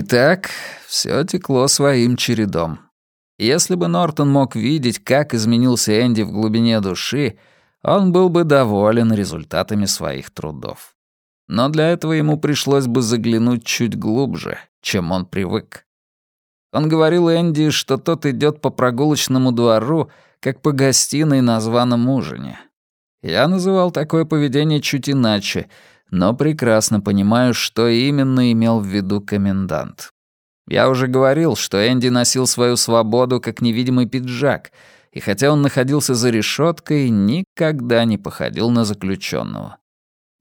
Итак, все текло своим чередом. Если бы Нортон мог видеть, как изменился Энди в глубине души, он был бы доволен результатами своих трудов. Но для этого ему пришлось бы заглянуть чуть глубже, чем он привык. Он говорил Энди, что тот идет по прогулочному двору, как по гостиной на званом ужине. Я называл такое поведение чуть иначе, но прекрасно понимаю, что именно имел в виду комендант. Я уже говорил, что Энди носил свою свободу как невидимый пиджак, и хотя он находился за решеткой, никогда не походил на заключенного.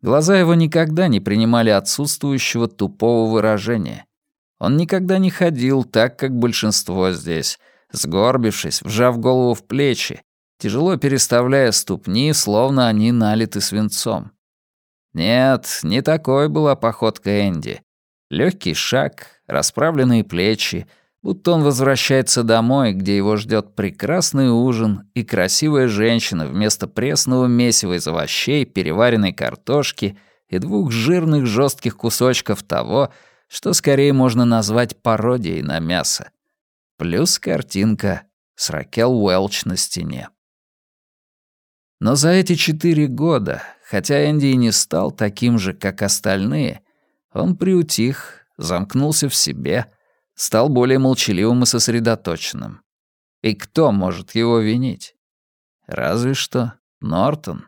Глаза его никогда не принимали отсутствующего тупого выражения. Он никогда не ходил так, как большинство здесь, сгорбившись, вжав голову в плечи, тяжело переставляя ступни, словно они налиты свинцом. Нет, не такой была походка Энди. Легкий шаг, расправленные плечи, будто он возвращается домой, где его ждет прекрасный ужин и красивая женщина вместо пресного месива из овощей, переваренной картошки и двух жирных жестких кусочков того, что скорее можно назвать пародией на мясо. Плюс картинка с Ракел Уэлч на стене. Но за эти четыре года, хотя Энди и не стал таким же, как остальные, он приутих, замкнулся в себе, стал более молчаливым и сосредоточенным. И кто может его винить? Разве что Нортон.